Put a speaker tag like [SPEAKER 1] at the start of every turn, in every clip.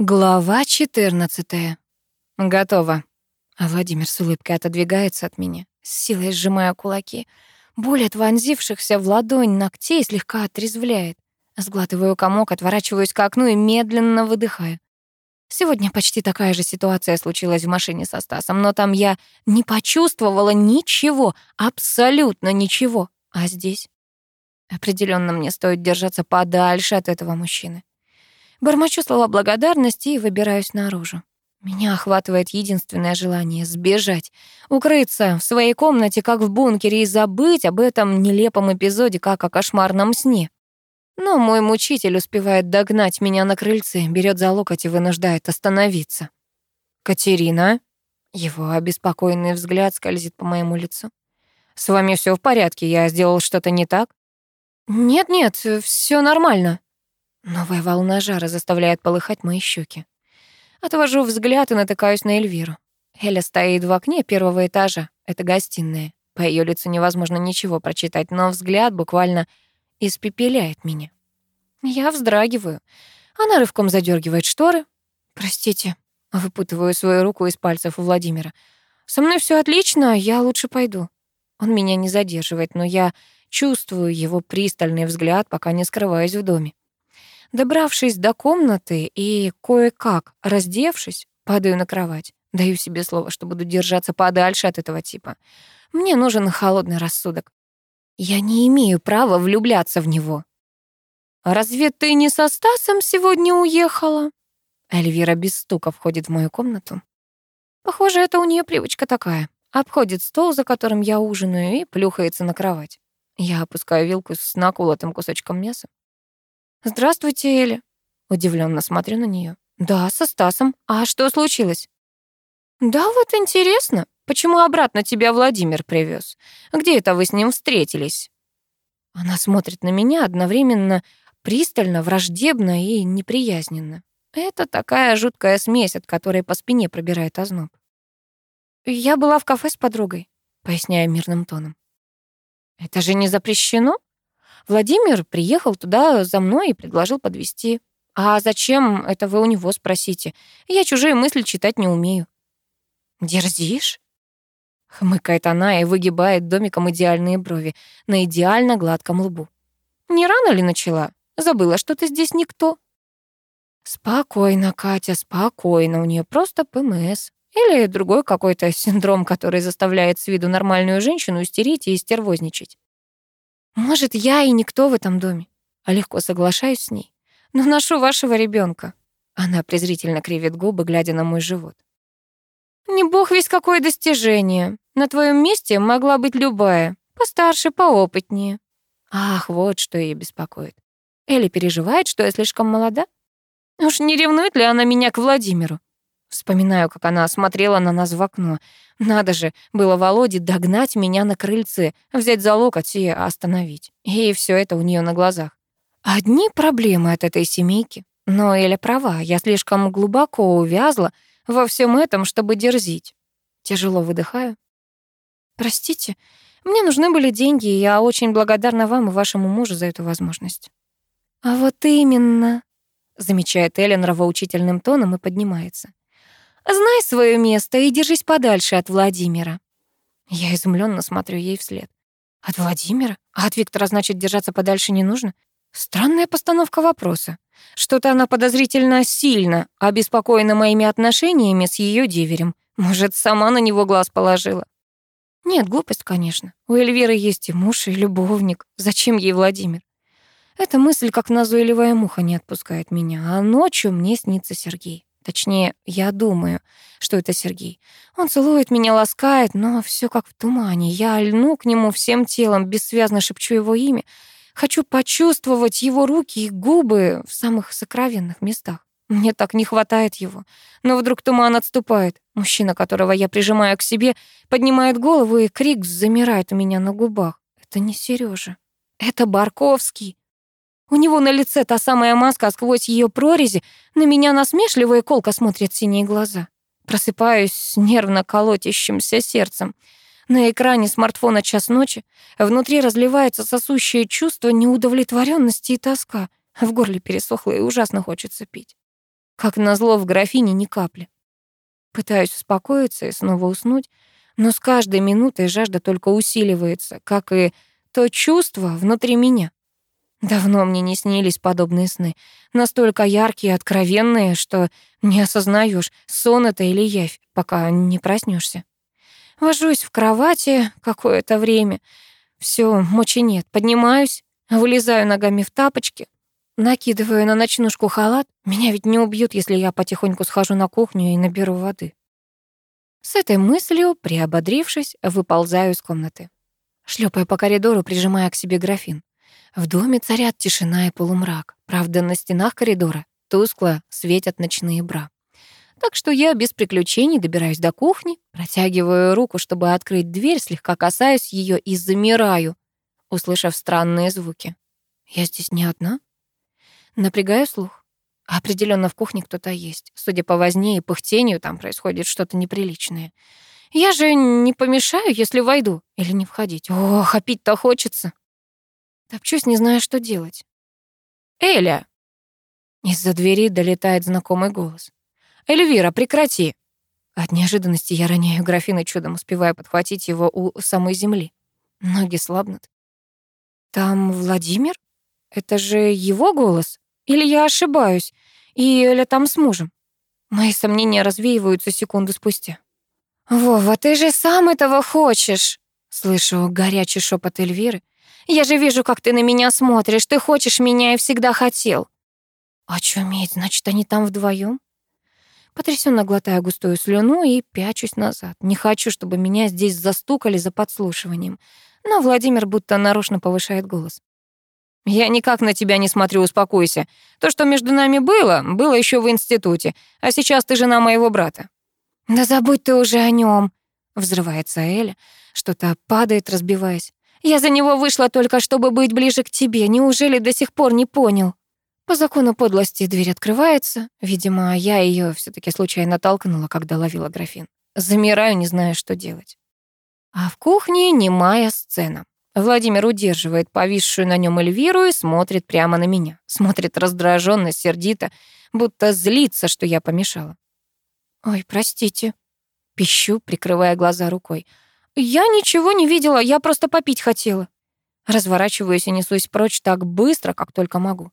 [SPEAKER 1] Глава 14. Готово. А Владимир с улыбкой отодвигается от меня, с силой сжимая кулаки. Боль от вонзившихся в ладонь ногтей слегка отрезвляет. Сглатываю комок, отворачиваюсь к окну и медленно выдыхаю. Сегодня почти такая же ситуация случилась в машине со Стасом, но там я не почувствовала ничего, абсолютно ничего. А здесь? Определенно мне стоит держаться подальше от этого мужчины. Бормочу слова благодарности и выбираюсь наружу. Меня охватывает единственное желание — сбежать, укрыться в своей комнате, как в бункере, и забыть об этом нелепом эпизоде, как о кошмарном сне. Но мой мучитель успевает догнать меня на крыльце, берет за локоть и вынуждает остановиться. «Катерина?» Его обеспокоенный взгляд скользит по моему лицу. «С вами все в порядке? Я сделал что-то не так?» «Нет-нет, все нормально», Новая волна жара заставляет полыхать мои щеки. Отвожу взгляд и натыкаюсь на Эльвиру. Эля стоит в окне первого этажа. Это гостиная. По ее лицу невозможно ничего прочитать, но взгляд буквально испепеляет меня. Я вздрагиваю. Она рывком задергивает шторы. «Простите», — выпутываю свою руку из пальцев у Владимира. «Со мной все отлично, я лучше пойду». Он меня не задерживает, но я чувствую его пристальный взгляд, пока не скрываюсь в доме. Добравшись до комнаты и кое-как раздевшись, падаю на кровать. Даю себе слово, что буду держаться подальше от этого типа. Мне нужен холодный рассудок. Я не имею права влюбляться в него. «А разве ты не со Стасом сегодня уехала?» Эльвира без стука входит в мою комнату. Похоже, это у нее привычка такая. Обходит стол, за которым я ужинаю, и плюхается на кровать. Я опускаю вилку с наколотым кусочком мяса. «Здравствуйте, Эля». Удивленно смотрю на нее. «Да, со Стасом. А что случилось?» «Да вот интересно, почему обратно тебя Владимир привез? Где это вы с ним встретились?» Она смотрит на меня одновременно пристально, враждебно и неприязненно. Это такая жуткая смесь, от которой по спине пробирает озноб. «Я была в кафе с подругой», — поясняю мирным тоном. «Это же не запрещено?» Владимир приехал туда за мной и предложил подвести. А зачем, это вы у него спросите. Я чужие мысли читать не умею. Дерзишь? Хмыкает она и выгибает домиком идеальные брови на идеально гладком лбу. Не рано ли начала? Забыла, что ты здесь никто. Спокойно, Катя, спокойно. У нее просто ПМС. Или другой какой-то синдром, который заставляет с виду нормальную женщину истерить и истервозничать. Может, я и никто в этом доме, а легко соглашаюсь с ней. Но ношу вашего ребенка. Она презрительно кривит губы, глядя на мой живот. Не бог весь какое достижение. На твоем месте могла быть любая, постарше, поопытнее. Ах, вот что ее беспокоит. Элли переживает, что я слишком молода? Уж не ревнует ли она меня к Владимиру? Вспоминаю, как она смотрела на нас в окно. Надо же, было Володе догнать меня на крыльце, взять за локоть и остановить. И все это у нее на глазах. Одни проблемы от этой семейки. Но Эля права, я слишком глубоко увязла во всем этом, чтобы дерзить. Тяжело выдыхаю. Простите, мне нужны были деньги, и я очень благодарна вам и вашему мужу за эту возможность. А вот именно, замечает Эля нравоучительным тоном и поднимается. Знай свое место и держись подальше от Владимира. Я изумленно смотрю ей вслед. От Владимира? А от Виктора, значит, держаться подальше не нужно? Странная постановка вопроса. Что-то она подозрительно сильно обеспокоена моими отношениями с ее деверем. Может, сама на него глаз положила. Нет, глупость, конечно. У Эльвиры есть и муж, и любовник. Зачем ей Владимир? Эта мысль, как назойливая муха, не отпускает меня, а ночью мне снится Сергей. Точнее, я думаю, что это Сергей. Он целует меня, ласкает, но все как в тумане. Я льну к нему всем телом, бессвязно шепчу его имя. Хочу почувствовать его руки и губы в самых сокровенных местах. Мне так не хватает его. Но вдруг туман отступает. Мужчина, которого я прижимаю к себе, поднимает голову, и крик замирает у меня на губах. Это не Сережа. Это Барковский. У него на лице та самая маска, а сквозь ее прорези на меня насмешливо и колко смотрят синие глаза. Просыпаюсь с нервно колотящимся сердцем. На экране смартфона час ночи. Внутри разливается сосущее чувство неудовлетворенности и тоска. В горле пересохло и ужасно хочется пить. Как назло в графине ни капли. Пытаюсь успокоиться и снова уснуть, но с каждой минутой жажда только усиливается, как и то чувство внутри меня. Давно мне не снились подобные сны, настолько яркие и откровенные, что не осознаешь, сон это или явь, пока не проснешься. Вожусь в кровати какое-то время. Все, мочи нет. Поднимаюсь, вылезаю ногами в тапочки, накидываю на ночнушку халат. Меня ведь не убьют, если я потихоньку схожу на кухню и наберу воды. С этой мыслью, приободрившись, выползаю из комнаты. Шлепая по коридору, прижимая к себе графин. В доме царят тишина и полумрак. Правда, на стенах коридора тускло светят ночные бра. Так что я без приключений добираюсь до кухни, протягиваю руку, чтобы открыть дверь, слегка касаюсь ее и замираю, услышав странные звуки. Я здесь не одна? Напрягаю слух. Определенно в кухне кто-то есть. Судя по возне и пыхтению, там происходит что-то неприличное. Я же не помешаю, если войду. Или не входить. Ох, а пить-то хочется. Топчусь, не зная, что делать. «Эля!» Из-за двери долетает знакомый голос. «Эльвира, прекрати!» От неожиданности я роняю графин и чудом успеваю подхватить его у самой земли. Ноги слабнут. «Там Владимир? Это же его голос? Или я ошибаюсь? И Эля там с мужем?» Мои сомнения развеиваются секунду спустя. «Вова, ты же сам этого хочешь!» Слышу горячий шепот Эльвиры. «Я же вижу, как ты на меня смотришь. Ты хочешь меня и всегда хотел». «А чуметь, значит, они там вдвоем? Потрясенно глотаю густую слюну и пячусь назад. Не хочу, чтобы меня здесь застукали за подслушиванием. Но Владимир будто нарочно повышает голос. «Я никак на тебя не смотрю, успокойся. То, что между нами было, было еще в институте, а сейчас ты жена моего брата». «Да забудь ты уже о нем, взрывается Эля. Что-то падает, разбиваясь. «Я за него вышла только, чтобы быть ближе к тебе. Неужели до сих пор не понял?» По закону подлости дверь открывается. Видимо, я ее все таки случайно толкнула, когда ловила графин. Замираю, не зная, что делать. А в кухне немая сцена. Владимир удерживает повисшую на нем Эльвиру и смотрит прямо на меня. Смотрит раздраженно, сердито, будто злится, что я помешала. «Ой, простите», — пищу, прикрывая глаза рукой. «Я ничего не видела, я просто попить хотела». Разворачиваюсь и несусь прочь так быстро, как только могу.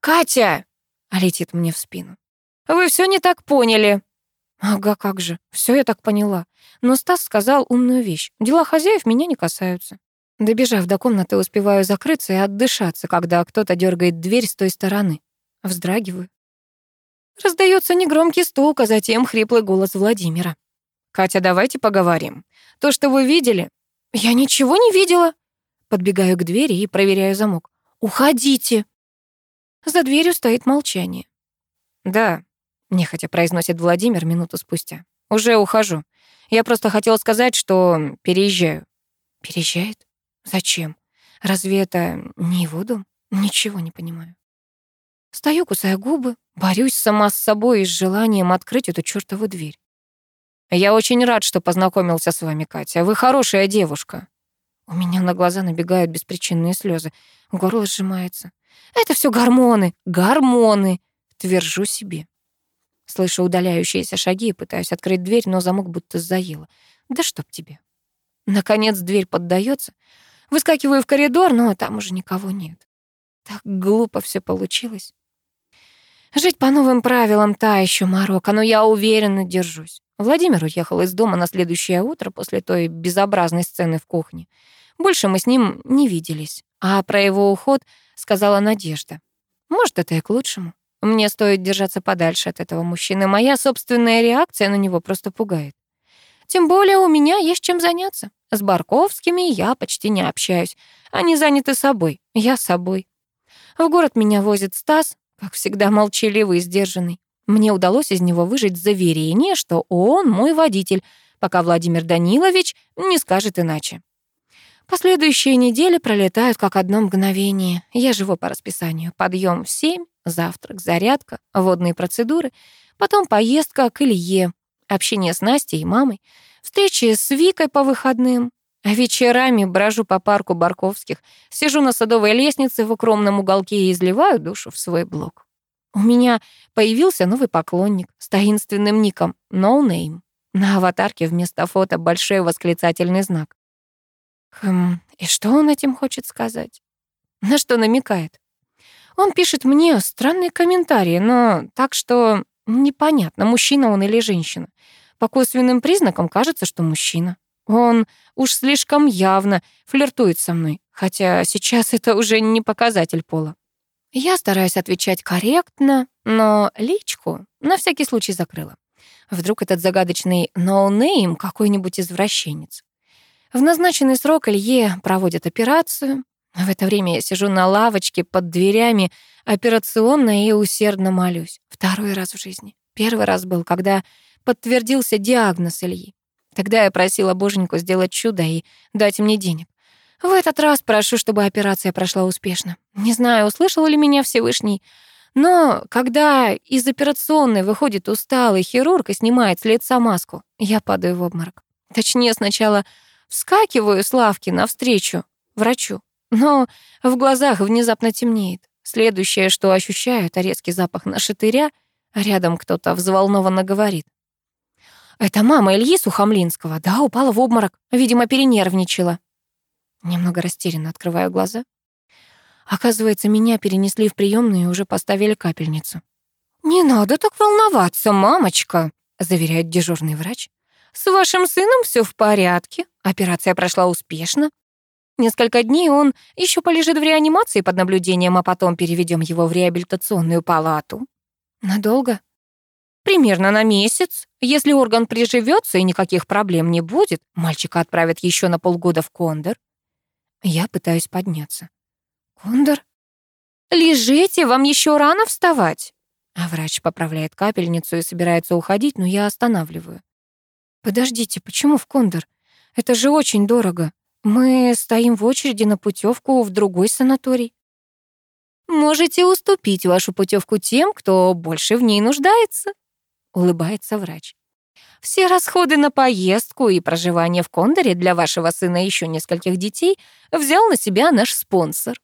[SPEAKER 1] «Катя!» — летит мне в спину. «Вы все не так поняли». Ага, как же, все я так поняла. Но Стас сказал умную вещь. Дела хозяев меня не касаются. Добежав до комнаты, успеваю закрыться и отдышаться, когда кто-то дергает дверь с той стороны. Вздрагиваю. Раздается негромкий стук, а затем хриплый голос Владимира. «Катя, давайте поговорим. То, что вы видели...» «Я ничего не видела!» Подбегаю к двери и проверяю замок. «Уходите!» За дверью стоит молчание. «Да», — нехотя произносит Владимир минуту спустя. «Уже ухожу. Я просто хотел сказать, что переезжаю». «Переезжает? Зачем? Разве это не его дом? Ничего не понимаю». Стою, кусая губы, борюсь сама с собой и с желанием открыть эту чёртову дверь. «Я очень рад, что познакомился с вами, Катя. Вы хорошая девушка». У меня на глаза набегают беспричинные слезы, горло сжимается. Это все гормоны, гормоны, твержу себе. Слышу удаляющиеся шаги и пытаюсь открыть дверь, но замок будто заело. Да чтоб тебе. Наконец дверь поддается. Выскакиваю в коридор, но там уже никого нет. Так глупо все получилось. Жить по новым правилам та еще морока, но я уверенно держусь. Владимир уехал из дома на следующее утро после той безобразной сцены в кухне. Больше мы с ним не виделись. А про его уход сказала Надежда. Может, это и к лучшему. Мне стоит держаться подальше от этого мужчины. Моя собственная реакция на него просто пугает. Тем более у меня есть чем заняться. С Барковскими я почти не общаюсь. Они заняты собой, я собой. В город меня возит Стас, как всегда молчаливый и сдержанный. Мне удалось из него выжить заверение, что он мой водитель, пока Владимир Данилович не скажет иначе. Последующие недели пролетают как одно мгновение. Я живу по расписанию. Подъем в семь, завтрак, зарядка, водные процедуры, потом поездка к Илье, общение с Настей и мамой, встречи с Викой по выходным. А вечерами брожу по парку Барковских, сижу на садовой лестнице в укромном уголке и изливаю душу в свой блог. У меня появился новый поклонник с таинственным ником No Name. На аватарке вместо фото большой восклицательный знак. Хм, и что он этим хочет сказать? На что намекает? Он пишет мне странные комментарии, но так что непонятно, мужчина он или женщина. По косвенным признакам кажется, что мужчина. Он уж слишком явно флиртует со мной, хотя сейчас это уже не показатель пола. Я стараюсь отвечать корректно, но личку на всякий случай закрыла. Вдруг этот загадочный ноунейм какой-нибудь извращенец. В назначенный срок Илье проводят операцию. В это время я сижу на лавочке под дверями операционной и усердно молюсь. Второй раз в жизни. Первый раз был, когда подтвердился диагноз Ильи. Тогда я просила боженьку сделать чудо и дать мне денег. В этот раз прошу, чтобы операция прошла успешно. Не знаю, услышал ли меня Всевышний, но когда из операционной выходит усталый хирург и снимает с лица маску, я падаю в обморок. Точнее, сначала вскакиваю с лавки навстречу врачу, но в глазах внезапно темнеет. Следующее, что ощущаю, это резкий запах нашатыря, а рядом кто-то взволнованно говорит. «Это мама Ильи Сухомлинского, да, упала в обморок, видимо, перенервничала». Немного растерянно открываю глаза. Оказывается, меня перенесли в приемную и уже поставили капельницу. «Не надо так волноваться, мамочка», — заверяет дежурный врач. «С вашим сыном все в порядке. Операция прошла успешно. Несколько дней он еще полежит в реанимации под наблюдением, а потом переведем его в реабилитационную палату». «Надолго?» «Примерно на месяц. Если орган приживется и никаких проблем не будет, мальчика отправят еще на полгода в Кондор. Я пытаюсь подняться. «Кондор?» «Лежите, вам еще рано вставать!» А врач поправляет капельницу и собирается уходить, но я останавливаю. «Подождите, почему в Кондор? Это же очень дорого. Мы стоим в очереди на путевку в другой санаторий». «Можете уступить вашу путевку тем, кто больше в ней нуждается», — улыбается врач. Все расходы на поездку и проживание в Кондоре для вашего сына и еще нескольких детей взял на себя наш спонсор.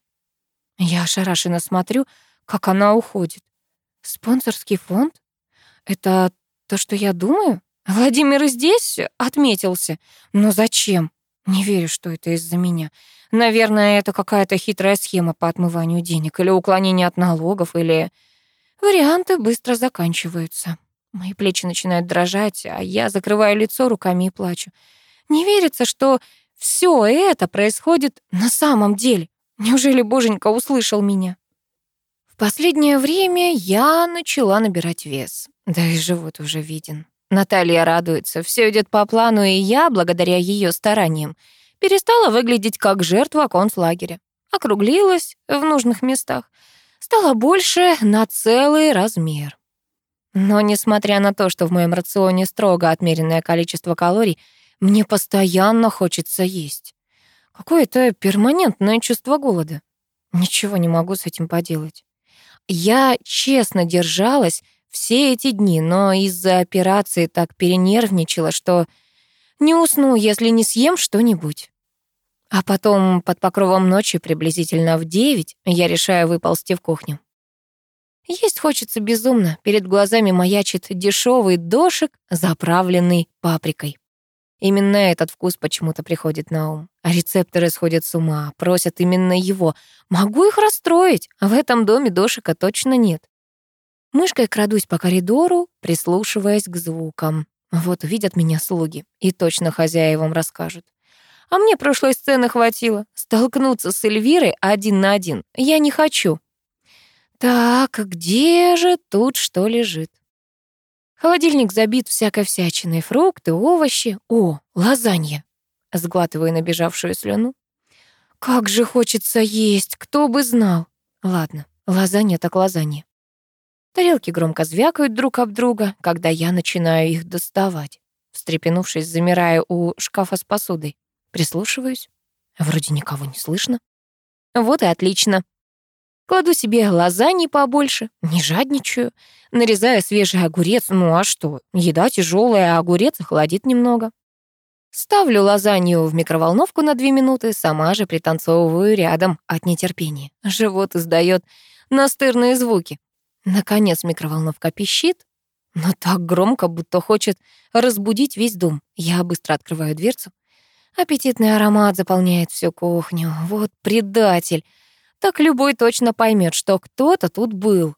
[SPEAKER 1] Я ошарашенно смотрю, как она уходит. Спонсорский фонд? Это то, что я думаю? Владимир здесь отметился. Но зачем? Не верю, что это из-за меня. Наверное, это какая-то хитрая схема по отмыванию денег или уклонение от налогов, или... Варианты быстро заканчиваются. Мои плечи начинают дрожать, а я закрываю лицо руками и плачу. Не верится, что все это происходит на самом деле. Неужели боженька услышал меня? В последнее время я начала набирать вес. Да и живот уже виден. Наталья радуется, все идет по плану, и я, благодаря ее стараниям, перестала выглядеть как жертва концлагеря. Округлилась в нужных местах. Стала больше на целый размер. Но несмотря на то, что в моем рационе строго отмеренное количество калорий, мне постоянно хочется есть. Какое-то перманентное чувство голода. Ничего не могу с этим поделать. Я честно держалась все эти дни, но из-за операции так перенервничала, что не усну, если не съем что-нибудь. А потом под покровом ночи, приблизительно в девять, я решаю выползти в кухню. Есть хочется безумно. Перед глазами маячит дешевый дошик, заправленный паприкой. Именно этот вкус почему-то приходит на ум. А рецепторы сходят с ума, просят именно его. Могу их расстроить, а в этом доме дошика точно нет. Мышкой крадусь по коридору, прислушиваясь к звукам. Вот увидят меня слуги и точно хозяевам расскажут. А мне прошлой сцены хватило. Столкнуться с Эльвирой один на один я не хочу. Так, где же тут что лежит? Холодильник забит всякой всячиной, фрукты, овощи. О, лазанья. Сглатываю набежавшую слюну. Как же хочется есть, кто бы знал. Ладно, лазанья так лазанья. Тарелки громко звякают друг об друга, когда я начинаю их доставать. Встрепенувшись, замираю у шкафа с посудой. Прислушиваюсь. Вроде никого не слышно. Вот и отлично. Кладу себе лазаньи побольше, не жадничаю. Нарезаю свежий огурец, ну а что, еда тяжелая, а огурец охладит немного. Ставлю лазанью в микроволновку на две минуты, сама же пританцовываю рядом от нетерпения. Живот издает настырные звуки. Наконец микроволновка пищит, но так громко, будто хочет разбудить весь дом. Я быстро открываю дверцу. Аппетитный аромат заполняет всю кухню. Вот предатель. Так любой точно поймет, что кто-то тут был.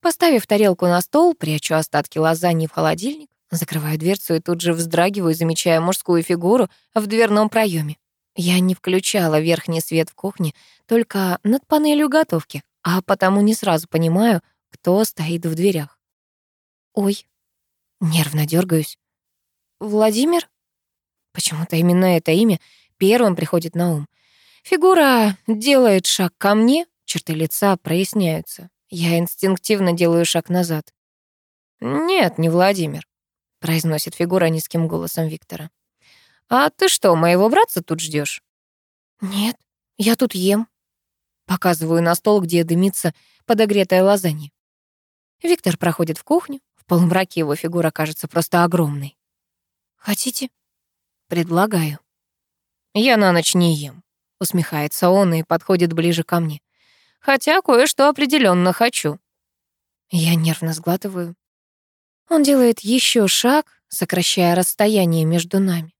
[SPEAKER 1] Поставив тарелку на стол, прячу остатки лазаньи в холодильник, закрываю дверцу и тут же вздрагиваю, замечая мужскую фигуру в дверном проеме. Я не включала верхний свет в кухне, только над панелью готовки, а потому не сразу понимаю, кто стоит в дверях. Ой, нервно дергаюсь. Владимир? Почему-то именно это имя первым приходит на ум. Фигура делает шаг ко мне, черты лица проясняются. Я инстинктивно делаю шаг назад. «Нет, не Владимир», — произносит фигура низким голосом Виктора. «А ты что, моего братца тут ждешь? «Нет, я тут ем». Показываю на стол, где дымится подогретая лазанья. Виктор проходит в кухню. В полумраке его фигура кажется просто огромной. «Хотите?» «Предлагаю». «Я на ночь не ем», — усмехается он и подходит ближе ко мне. Хотя кое-что определенно хочу. Я нервно сглатываю. Он делает еще шаг, сокращая расстояние между нами.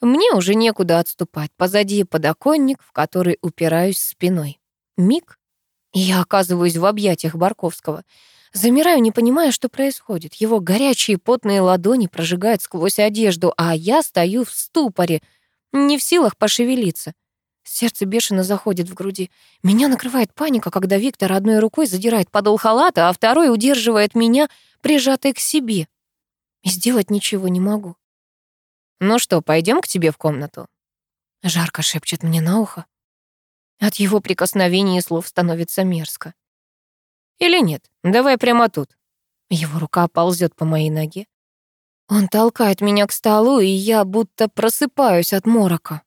[SPEAKER 1] Мне уже некуда отступать. Позади подоконник, в который упираюсь спиной. Миг, и я оказываюсь в объятиях Барковского. Замираю, не понимая, что происходит. Его горячие потные ладони прожигают сквозь одежду, а я стою в ступоре, не в силах пошевелиться. Сердце бешено заходит в груди. Меня накрывает паника, когда Виктор одной рукой задирает подол халата, а второй удерживает меня, прижатой к себе. И сделать ничего не могу. «Ну что, пойдем к тебе в комнату?» Жарко шепчет мне на ухо. От его прикосновений и слов становится мерзко. «Или нет? Давай прямо тут». Его рука ползет по моей ноге. Он толкает меня к столу, и я будто просыпаюсь от морока.